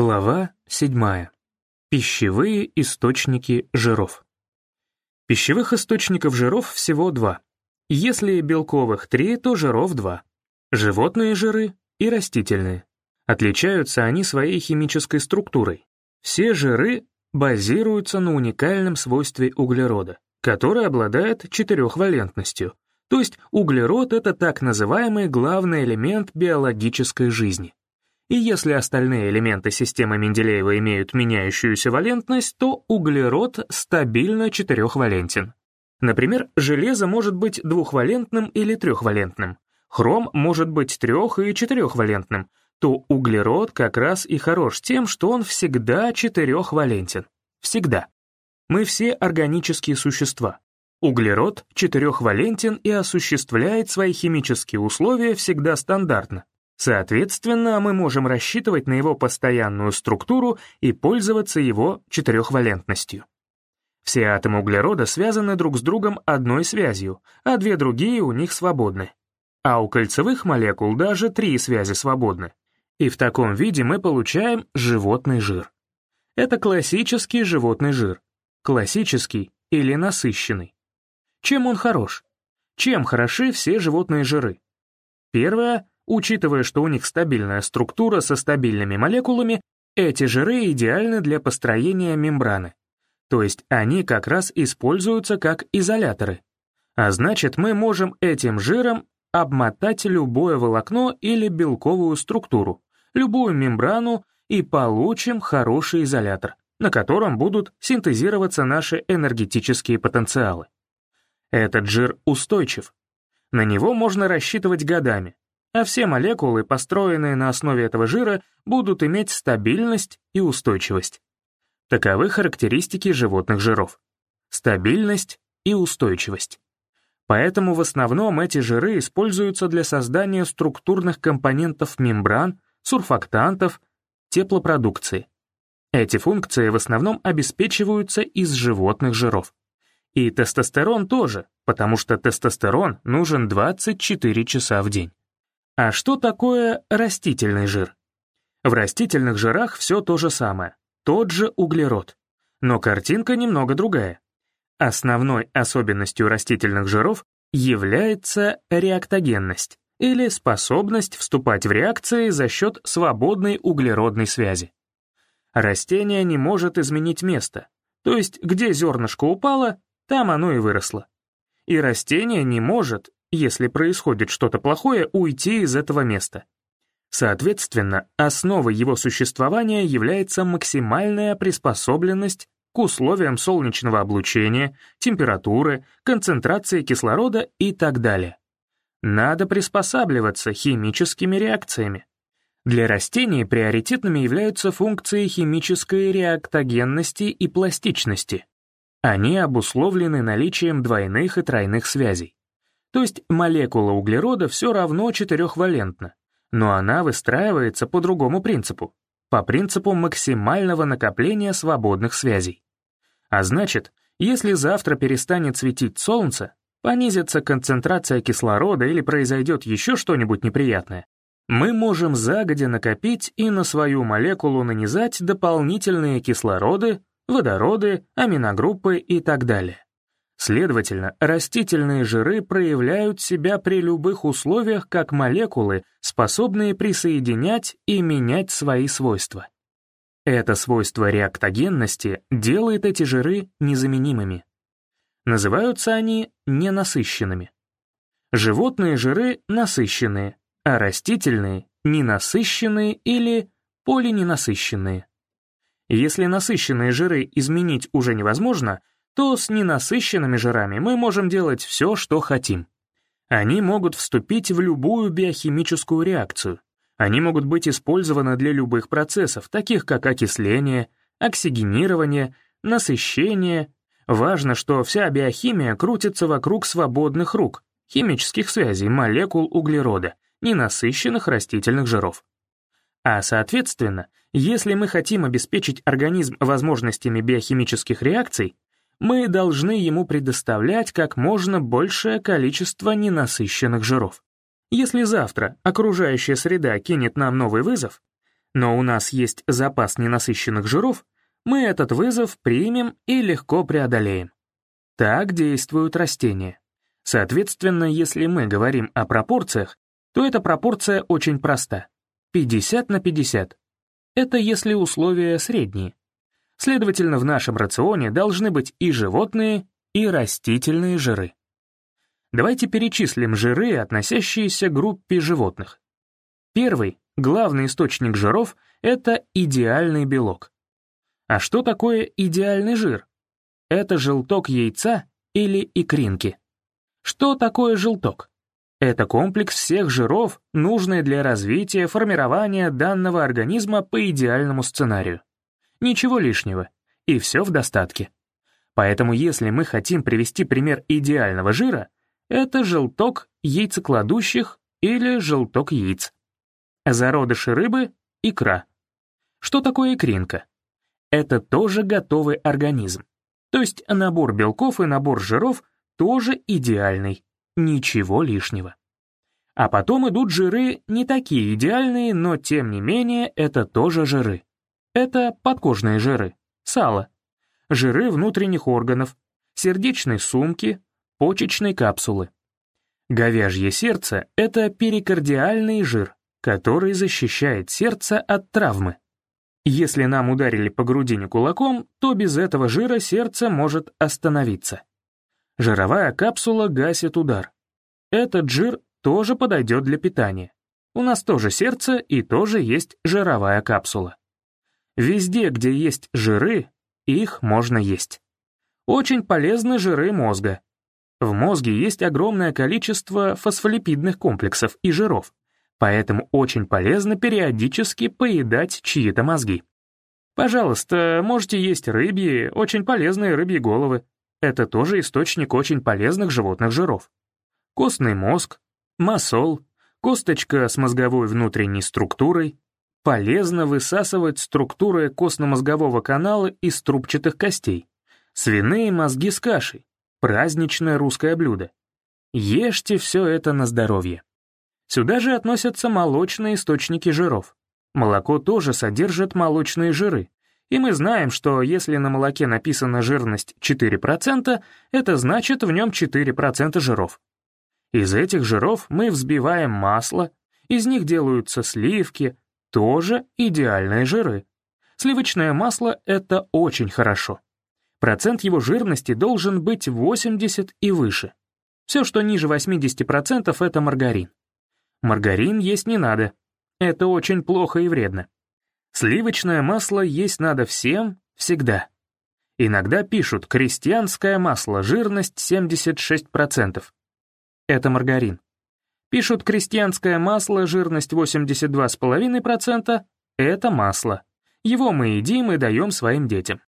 Глава 7. Пищевые источники жиров. Пищевых источников жиров всего два. Если белковых три, то жиров два. Животные жиры и растительные. Отличаются они своей химической структурой. Все жиры базируются на уникальном свойстве углерода, который обладает четырехвалентностью, то есть углерод — это так называемый главный элемент биологической жизни. И если остальные элементы системы Менделеева имеют меняющуюся валентность, то углерод стабильно четырехвалентен. Например, железо может быть двухвалентным или трехвалентным, хром может быть трех- и четырехвалентным, то углерод как раз и хорош тем, что он всегда четырехвалентен. Всегда. Мы все органические существа. Углерод четырехвалентен и осуществляет свои химические условия всегда стандартно. Соответственно, мы можем рассчитывать на его постоянную структуру и пользоваться его четырехвалентностью. Все атомы углерода связаны друг с другом одной связью, а две другие у них свободны. А у кольцевых молекул даже три связи свободны. И в таком виде мы получаем животный жир. Это классический животный жир. Классический или насыщенный. Чем он хорош? Чем хороши все животные жиры? Первое Учитывая, что у них стабильная структура со стабильными молекулами, эти жиры идеальны для построения мембраны. То есть они как раз используются как изоляторы. А значит, мы можем этим жиром обмотать любое волокно или белковую структуру, любую мембрану и получим хороший изолятор, на котором будут синтезироваться наши энергетические потенциалы. Этот жир устойчив. На него можно рассчитывать годами, а все молекулы, построенные на основе этого жира, будут иметь стабильность и устойчивость. Таковы характеристики животных жиров. Стабильность и устойчивость. Поэтому в основном эти жиры используются для создания структурных компонентов мембран, сурфактантов, теплопродукции. Эти функции в основном обеспечиваются из животных жиров. И тестостерон тоже, потому что тестостерон нужен 24 часа в день. А что такое растительный жир? В растительных жирах все то же самое, тот же углерод. Но картинка немного другая. Основной особенностью растительных жиров является реактогенность, или способность вступать в реакции за счет свободной углеродной связи. Растение не может изменить место, то есть где зернышко упало, там оно и выросло. И растение не может если происходит что-то плохое, уйти из этого места. Соответственно, основой его существования является максимальная приспособленность к условиям солнечного облучения, температуры, концентрации кислорода и так далее. Надо приспосабливаться химическими реакциями. Для растений приоритетными являются функции химической реактогенности и пластичности. Они обусловлены наличием двойных и тройных связей. То есть молекула углерода все равно четырехвалентна, но она выстраивается по другому принципу, по принципу максимального накопления свободных связей. А значит, если завтра перестанет светить солнце, понизится концентрация кислорода или произойдет еще что-нибудь неприятное, мы можем загодя накопить и на свою молекулу нанизать дополнительные кислороды, водороды, аминогруппы и так далее. Следовательно, растительные жиры проявляют себя при любых условиях как молекулы, способные присоединять и менять свои свойства. Это свойство реактогенности делает эти жиры незаменимыми. Называются они ненасыщенными. Животные жиры насыщенные, а растительные — ненасыщенные или полиненасыщенные. Если насыщенные жиры изменить уже невозможно — то с ненасыщенными жирами мы можем делать все, что хотим. Они могут вступить в любую биохимическую реакцию. Они могут быть использованы для любых процессов, таких как окисление, оксигенирование, насыщение. Важно, что вся биохимия крутится вокруг свободных рук, химических связей молекул углерода, ненасыщенных растительных жиров. А соответственно, если мы хотим обеспечить организм возможностями биохимических реакций, мы должны ему предоставлять как можно большее количество ненасыщенных жиров. Если завтра окружающая среда кинет нам новый вызов, но у нас есть запас ненасыщенных жиров, мы этот вызов примем и легко преодолеем. Так действуют растения. Соответственно, если мы говорим о пропорциях, то эта пропорция очень проста. 50 на 50. Это если условия средние. Следовательно, в нашем рационе должны быть и животные, и растительные жиры. Давайте перечислим жиры, относящиеся к группе животных. Первый, главный источник жиров — это идеальный белок. А что такое идеальный жир? Это желток яйца или икринки. Что такое желток? Это комплекс всех жиров, нужный для развития, формирования данного организма по идеальному сценарию. Ничего лишнего, и все в достатке. Поэтому если мы хотим привести пример идеального жира, это желток яйцекладущих или желток яиц. Зародыши рыбы — икра. Что такое икринка? Это тоже готовый организм. То есть набор белков и набор жиров тоже идеальный, ничего лишнего. А потом идут жиры не такие идеальные, но тем не менее это тоже жиры. Это подкожные жиры, сало, жиры внутренних органов, сердечной сумки, почечной капсулы. Говяжье сердце — это перикардиальный жир, который защищает сердце от травмы. Если нам ударили по грудине кулаком, то без этого жира сердце может остановиться. Жировая капсула гасит удар. Этот жир тоже подойдет для питания. У нас тоже сердце и тоже есть жировая капсула. Везде, где есть жиры, их можно есть. Очень полезны жиры мозга. В мозге есть огромное количество фосфолипидных комплексов и жиров, поэтому очень полезно периодически поедать чьи-то мозги. Пожалуйста, можете есть рыбьи, очень полезные рыбьи головы, это тоже источник очень полезных животных жиров. Костный мозг, масол, косточка с мозговой внутренней структурой. Полезно высасывать структуры костно-мозгового канала из трубчатых костей. Свиные мозги с кашей. Праздничное русское блюдо. Ешьте все это на здоровье. Сюда же относятся молочные источники жиров. Молоко тоже содержит молочные жиры, и мы знаем, что если на молоке написана жирность 4%, это значит в нем 4% жиров. Из этих жиров мы взбиваем масло, из них делаются сливки, тоже идеальные жиры. Сливочное масло — это очень хорошо. Процент его жирности должен быть 80 и выше. Все, что ниже 80%, — это маргарин. Маргарин есть не надо. Это очень плохо и вредно. Сливочное масло есть надо всем, всегда. Иногда пишут «крестьянское масло, жирность 76%». Это маргарин. Пишут «крестьянское масло, жирность 82,5%» — это масло. Его мы едим и даем своим детям.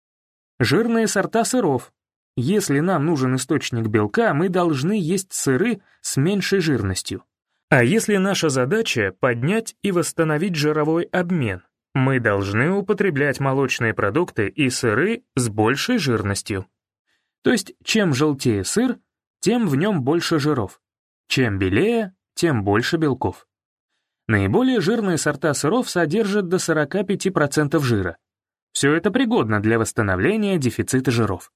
Жирные сорта сыров. Если нам нужен источник белка, мы должны есть сыры с меньшей жирностью. А если наша задача — поднять и восстановить жировой обмен, мы должны употреблять молочные продукты и сыры с большей жирностью. То есть, чем желтее сыр, тем в нем больше жиров. Чем белее, тем больше белков. Наиболее жирные сорта сыров содержат до 45% жира. Все это пригодно для восстановления дефицита жиров.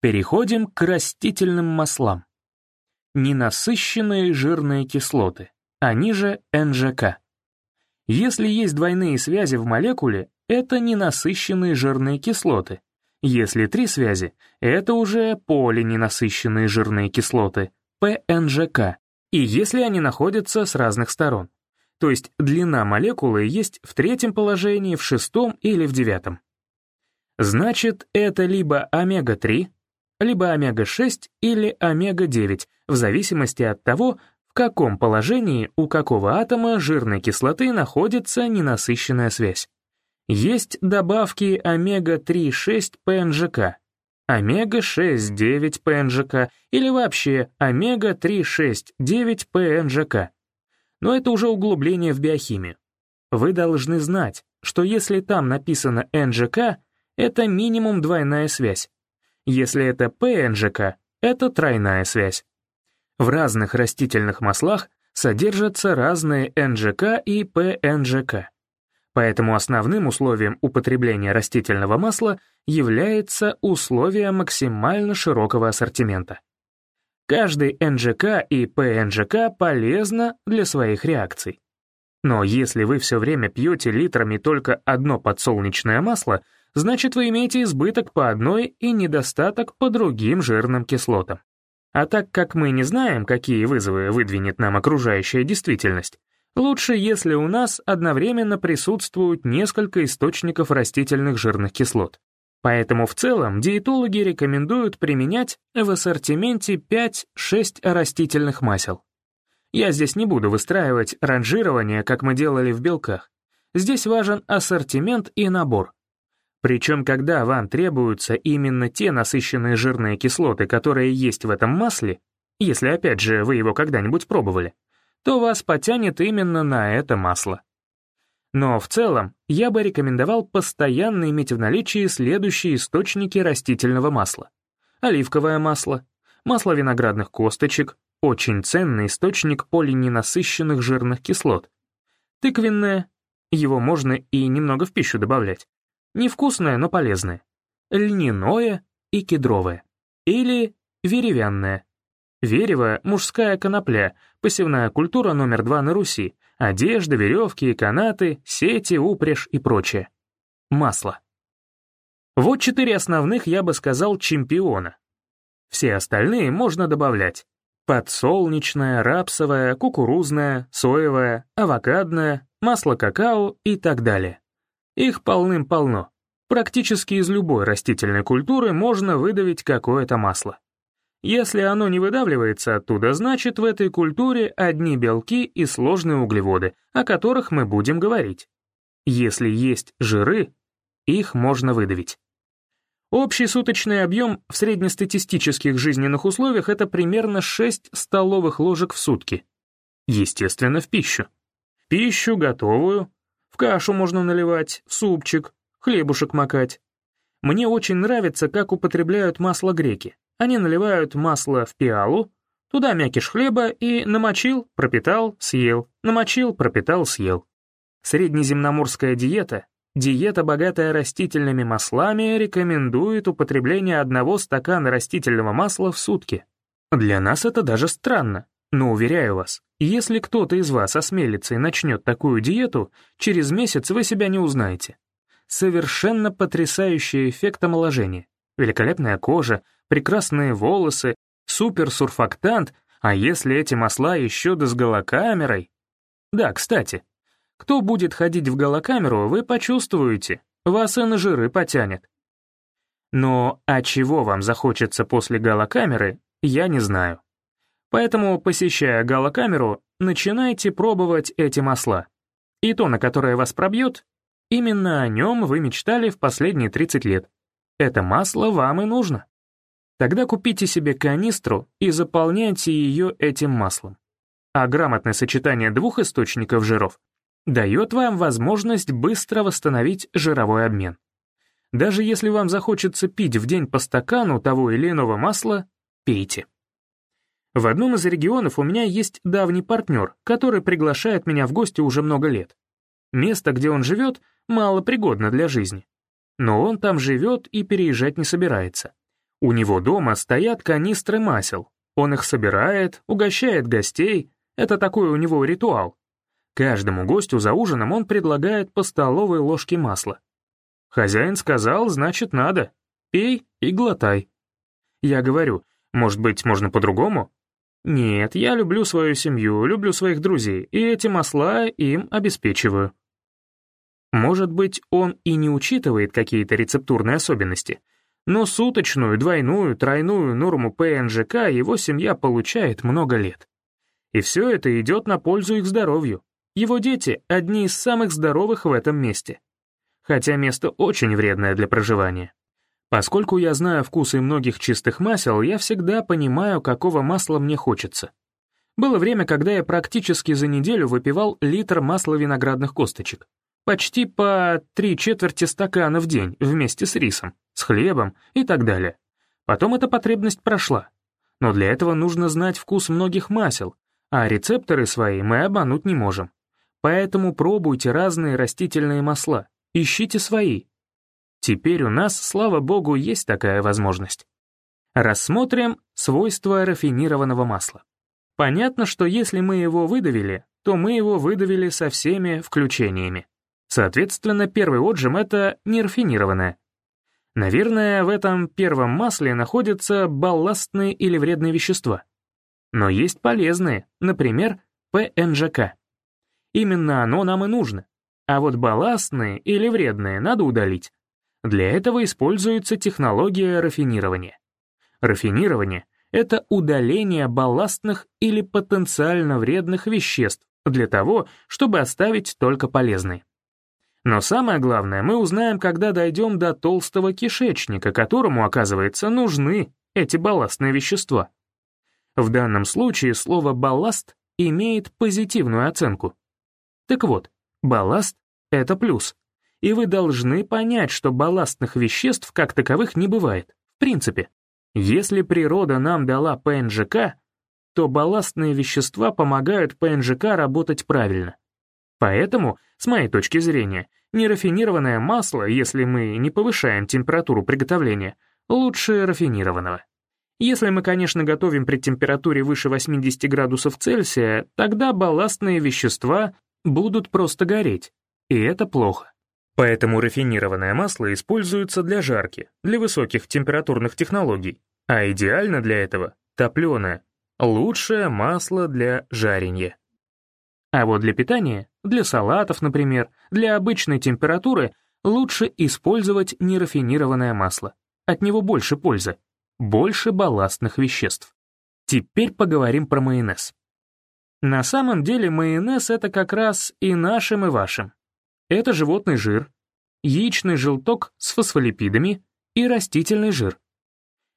Переходим к растительным маслам. Ненасыщенные жирные кислоты, они же НЖК. Если есть двойные связи в молекуле, это ненасыщенные жирные кислоты. Если три связи, это уже полиненасыщенные жирные кислоты, ПНЖК. И если они находятся с разных сторон. То есть длина молекулы есть в третьем положении, в шестом или в девятом. Значит, это либо омега-3, либо омега-6 или омега-9, в зависимости от того, в каком положении у какого атома жирной кислоты находится ненасыщенная связь. Есть добавки омега-3,6 ПНЖК, омега-6,9 ПНЖК или вообще омега-3,6,9 ПНЖК. Но это уже углубление в биохимию. Вы должны знать, что если там написано НЖК, это минимум двойная связь. Если это ПНЖК, это тройная связь. В разных растительных маслах содержатся разные НЖК и ПНЖК. Поэтому основным условием употребления растительного масла является условие максимально широкого ассортимента. Каждый НЖК и ПНЖК полезно для своих реакций. Но если вы все время пьете литрами только одно подсолнечное масло, значит вы имеете избыток по одной и недостаток по другим жирным кислотам. А так как мы не знаем, какие вызовы выдвинет нам окружающая действительность, лучше, если у нас одновременно присутствуют несколько источников растительных жирных кислот. Поэтому в целом диетологи рекомендуют применять в ассортименте 5-6 растительных масел. Я здесь не буду выстраивать ранжирование, как мы делали в белках. Здесь важен ассортимент и набор. Причем, когда вам требуются именно те насыщенные жирные кислоты, которые есть в этом масле, если опять же вы его когда-нибудь пробовали, то вас потянет именно на это масло. Но в целом я бы рекомендовал постоянно иметь в наличии следующие источники растительного масла. Оливковое масло, масло виноградных косточек, очень ценный источник полиненасыщенных жирных кислот. Тыквенное, его можно и немного в пищу добавлять. Невкусное, но полезное. Льняное и кедровое. Или веревянное. Верево — мужская конопля, посевная культура номер два на Руси. Одежда, веревки, канаты, сети, упряжь и прочее. Масло. Вот четыре основных, я бы сказал, чемпиона. Все остальные можно добавлять. Подсолнечное, рапсовое, кукурузное, соевое, авокадное, масло какао и так далее. Их полным-полно. Практически из любой растительной культуры можно выдавить какое-то масло. Если оно не выдавливается оттуда, значит в этой культуре одни белки и сложные углеводы, о которых мы будем говорить. Если есть жиры, их можно выдавить. Общий суточный объем в среднестатистических жизненных условиях это примерно 6 столовых ложек в сутки. Естественно, в пищу. Пищу готовую, в кашу можно наливать, в супчик, хлебушек макать. Мне очень нравится, как употребляют масло греки. Они наливают масло в пиалу, туда мякиш хлеба и намочил, пропитал, съел, намочил, пропитал, съел. Среднеземноморская диета Диета, богатая растительными маслами, рекомендует употребление одного стакана растительного масла в сутки. Для нас это даже странно, но уверяю вас, если кто-то из вас осмелится и начнет такую диету, через месяц вы себя не узнаете. Совершенно потрясающий эффект омоложения. Великолепная кожа, прекрасные волосы, суперсурфактант, а если эти масла еще да с голокамерой... Да, кстати, кто будет ходить в голокамеру, вы почувствуете, вас и на жиры потянет. Но а чего вам захочется после голокамеры, я не знаю. Поэтому, посещая голокамеру, начинайте пробовать эти масла. И то, на которое вас пробьет, именно о нем вы мечтали в последние 30 лет. Это масло вам и нужно. Тогда купите себе канистру и заполняйте ее этим маслом. А грамотное сочетание двух источников жиров дает вам возможность быстро восстановить жировой обмен. Даже если вам захочется пить в день по стакану того или иного масла, пейте. В одном из регионов у меня есть давний партнер, который приглашает меня в гости уже много лет. Место, где он живет, мало пригодно для жизни. Но он там живет и переезжать не собирается. У него дома стоят канистры масел. Он их собирает, угощает гостей. Это такой у него ритуал. Каждому гостю за ужином он предлагает по столовой ложке масла. Хозяин сказал, значит, надо. Пей и глотай. Я говорю, может быть, можно по-другому? Нет, я люблю свою семью, люблю своих друзей, и эти масла им обеспечиваю. Может быть, он и не учитывает какие-то рецептурные особенности, но суточную, двойную, тройную норму ПНЖК его семья получает много лет. И все это идет на пользу их здоровью. Его дети — одни из самых здоровых в этом месте. Хотя место очень вредное для проживания. Поскольку я знаю вкусы многих чистых масел, я всегда понимаю, какого масла мне хочется. Было время, когда я практически за неделю выпивал литр масла виноградных косточек. Почти по три четверти стакана в день вместе с рисом, с хлебом и так далее. Потом эта потребность прошла. Но для этого нужно знать вкус многих масел, а рецепторы свои мы обмануть не можем. Поэтому пробуйте разные растительные масла, ищите свои. Теперь у нас, слава богу, есть такая возможность. Рассмотрим свойства рафинированного масла. Понятно, что если мы его выдавили, то мы его выдавили со всеми включениями. Соответственно, первый отжим — это нерафинированное. Наверное, в этом первом масле находятся балластные или вредные вещества. Но есть полезные, например, ПНЖК. Именно оно нам и нужно. А вот балластные или вредные надо удалить. Для этого используется технология рафинирования. Рафинирование — это удаление балластных или потенциально вредных веществ для того, чтобы оставить только полезные. Но самое главное мы узнаем, когда дойдем до толстого кишечника, которому, оказывается, нужны эти балластные вещества. В данном случае слово «балласт» имеет позитивную оценку. Так вот, балласт — это плюс. И вы должны понять, что балластных веществ как таковых не бывает, в принципе. Если природа нам дала ПНЖК, то балластные вещества помогают ПНЖК работать правильно. Поэтому, с моей точки зрения, нерафинированное масло, если мы не повышаем температуру приготовления, лучше рафинированного. Если мы, конечно, готовим при температуре выше 80 градусов Цельсия, тогда балластные вещества будут просто гореть, и это плохо. Поэтому рафинированное масло используется для жарки, для высоких температурных технологий, а идеально для этого — топленое, лучшее масло для жарения. А вот для питания, для салатов, например, для обычной температуры лучше использовать нерафинированное масло. От него больше пользы, больше балластных веществ. Теперь поговорим про майонез. На самом деле майонез — это как раз и нашим, и вашим. Это животный жир, яичный желток с фосфолипидами и растительный жир.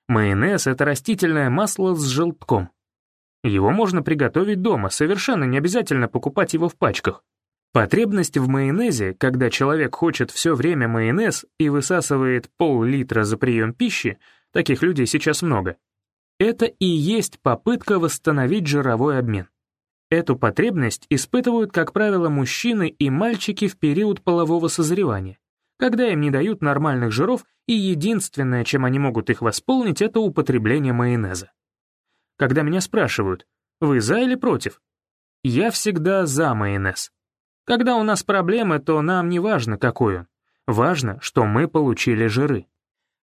Майонез — это растительное масло с желтком. Его можно приготовить дома, совершенно не обязательно покупать его в пачках. Потребность в майонезе, когда человек хочет все время майонез и высасывает пол-литра за прием пищи, таких людей сейчас много, это и есть попытка восстановить жировой обмен. Эту потребность испытывают, как правило, мужчины и мальчики в период полового созревания, когда им не дают нормальных жиров, и единственное, чем они могут их восполнить, это употребление майонеза. Когда меня спрашивают, вы за или против? Я всегда за майонез. Когда у нас проблемы, то нам не важно, какой он. Важно, что мы получили жиры.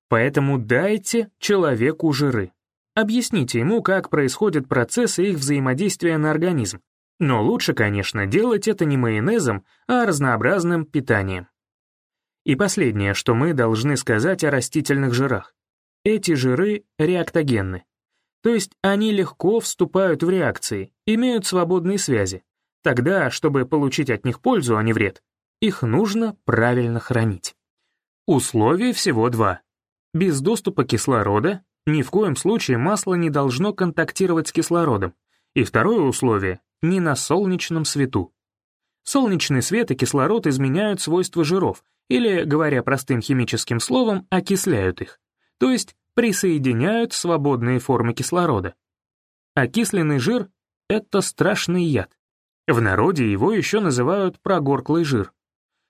Поэтому дайте человеку жиры. Объясните ему, как происходят процессы их взаимодействия на организм. Но лучше, конечно, делать это не майонезом, а разнообразным питанием. И последнее, что мы должны сказать о растительных жирах. Эти жиры реактогенны. То есть они легко вступают в реакции, имеют свободные связи. Тогда, чтобы получить от них пользу, а не вред, их нужно правильно хранить. Условий всего два. Без доступа кислорода ни в коем случае масло не должно контактировать с кислородом. И второе условие — не на солнечном свету. Солнечный свет и кислород изменяют свойства жиров, или, говоря простым химическим словом, окисляют их. То есть присоединяют свободные формы кислорода. Окисленный жир — это страшный яд. В народе его еще называют прогорклый жир.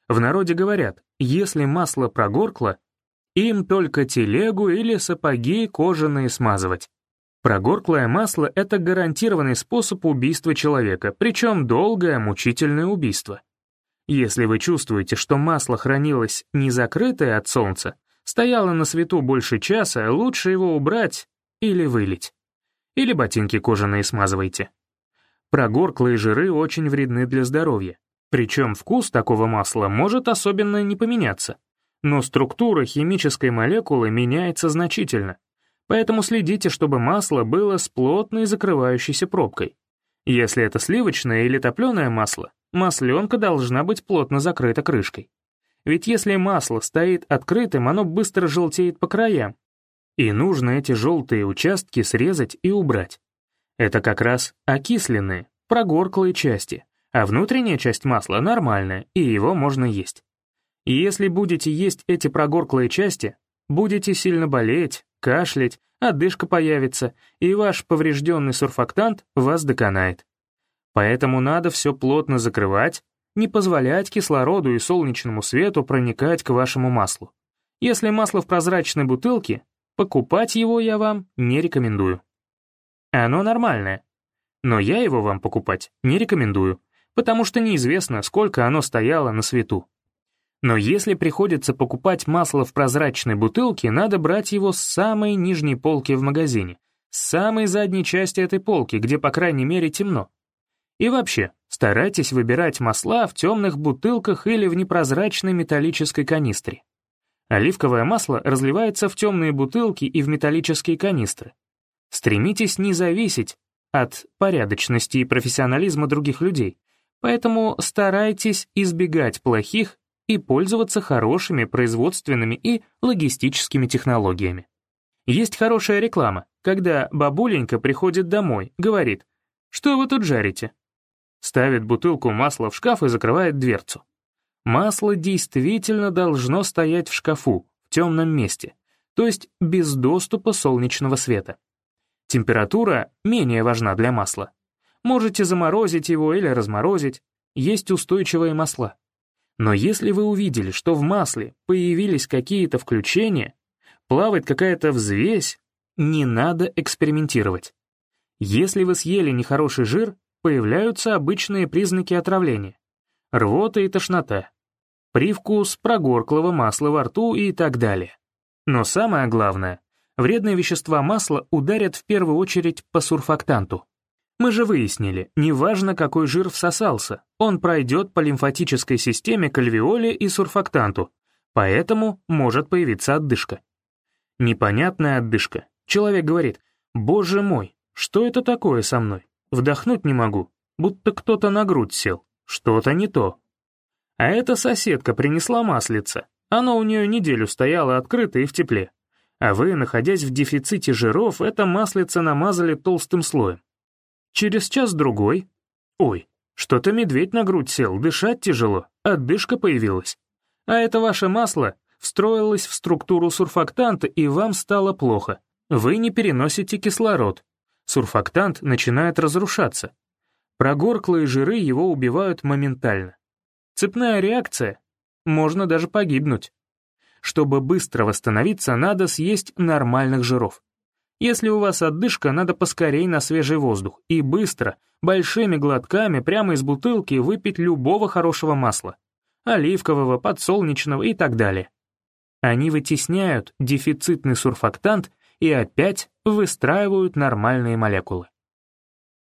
В народе говорят, если масло прогоркло, им только телегу или сапоги кожаные смазывать. Прогорклое масло — это гарантированный способ убийства человека, причем долгое мучительное убийство. Если вы чувствуете, что масло хранилось не закрытое от солнца, стояло на свету больше часа, лучше его убрать или вылить. Или ботинки кожаные смазывайте. Прогорклые жиры очень вредны для здоровья. Причем вкус такого масла может особенно не поменяться. Но структура химической молекулы меняется значительно. Поэтому следите, чтобы масло было с плотной закрывающейся пробкой. Если это сливочное или топленое масло, масленка должна быть плотно закрыта крышкой. Ведь если масло стоит открытым, оно быстро желтеет по краям. И нужно эти желтые участки срезать и убрать. Это как раз окисленные, прогорклые части, а внутренняя часть масла нормальная, и его можно есть. И если будете есть эти прогорклые части, будете сильно болеть, кашлять, одышка появится, и ваш поврежденный сурфактант вас доконает. Поэтому надо все плотно закрывать, не позволять кислороду и солнечному свету проникать к вашему маслу. Если масло в прозрачной бутылке, покупать его я вам не рекомендую. Оно нормальное, но я его вам покупать не рекомендую, потому что неизвестно, сколько оно стояло на свету. Но если приходится покупать масло в прозрачной бутылке, надо брать его с самой нижней полки в магазине, с самой задней части этой полки, где, по крайней мере, темно. И вообще, старайтесь выбирать масла в темных бутылках или в непрозрачной металлической канистре. Оливковое масло разливается в темные бутылки и в металлические канистры. Стремитесь не зависеть от порядочности и профессионализма других людей, поэтому старайтесь избегать плохих и пользоваться хорошими производственными и логистическими технологиями. Есть хорошая реклама, когда бабуленька приходит домой, говорит, «Что вы тут жарите?» Ставит бутылку масла в шкаф и закрывает дверцу. Масло действительно должно стоять в шкафу, в темном месте, то есть без доступа солнечного света. Температура менее важна для масла. Можете заморозить его или разморозить, есть устойчивые масла. Но если вы увидели, что в масле появились какие-то включения, плавает какая-то взвесь, не надо экспериментировать. Если вы съели нехороший жир, появляются обычные признаки отравления. Рвота и тошнота, привкус прогорклого масла во рту и так далее. Но самое главное, вредные вещества масла ударят в первую очередь по сурфактанту. Мы же выяснили, неважно какой жир всосался, он пройдет по лимфатической системе к альвеоле и сурфактанту, поэтому может появиться отдышка. Непонятная отдышка. Человек говорит, «Боже мой, что это такое со мной? Вдохнуть не могу, будто кто-то на грудь сел. Что-то не то». А эта соседка принесла маслица. Оно у нее неделю стояло открыто и в тепле. А вы, находясь в дефиците жиров, это маслице намазали толстым слоем. Через час-другой... Ой, что-то медведь на грудь сел, дышать тяжело, отдышка появилась. А это ваше масло встроилось в структуру сурфактанта, и вам стало плохо. Вы не переносите кислород. Сурфактант начинает разрушаться. Прогорклые жиры его убивают моментально. Цепная реакция. Можно даже погибнуть. Чтобы быстро восстановиться, надо съесть нормальных жиров. Если у вас отдышка, надо поскорей на свежий воздух и быстро, большими глотками прямо из бутылки выпить любого хорошего масла. Оливкового, подсолнечного и так далее. Они вытесняют дефицитный сурфактант и опять выстраивают нормальные молекулы.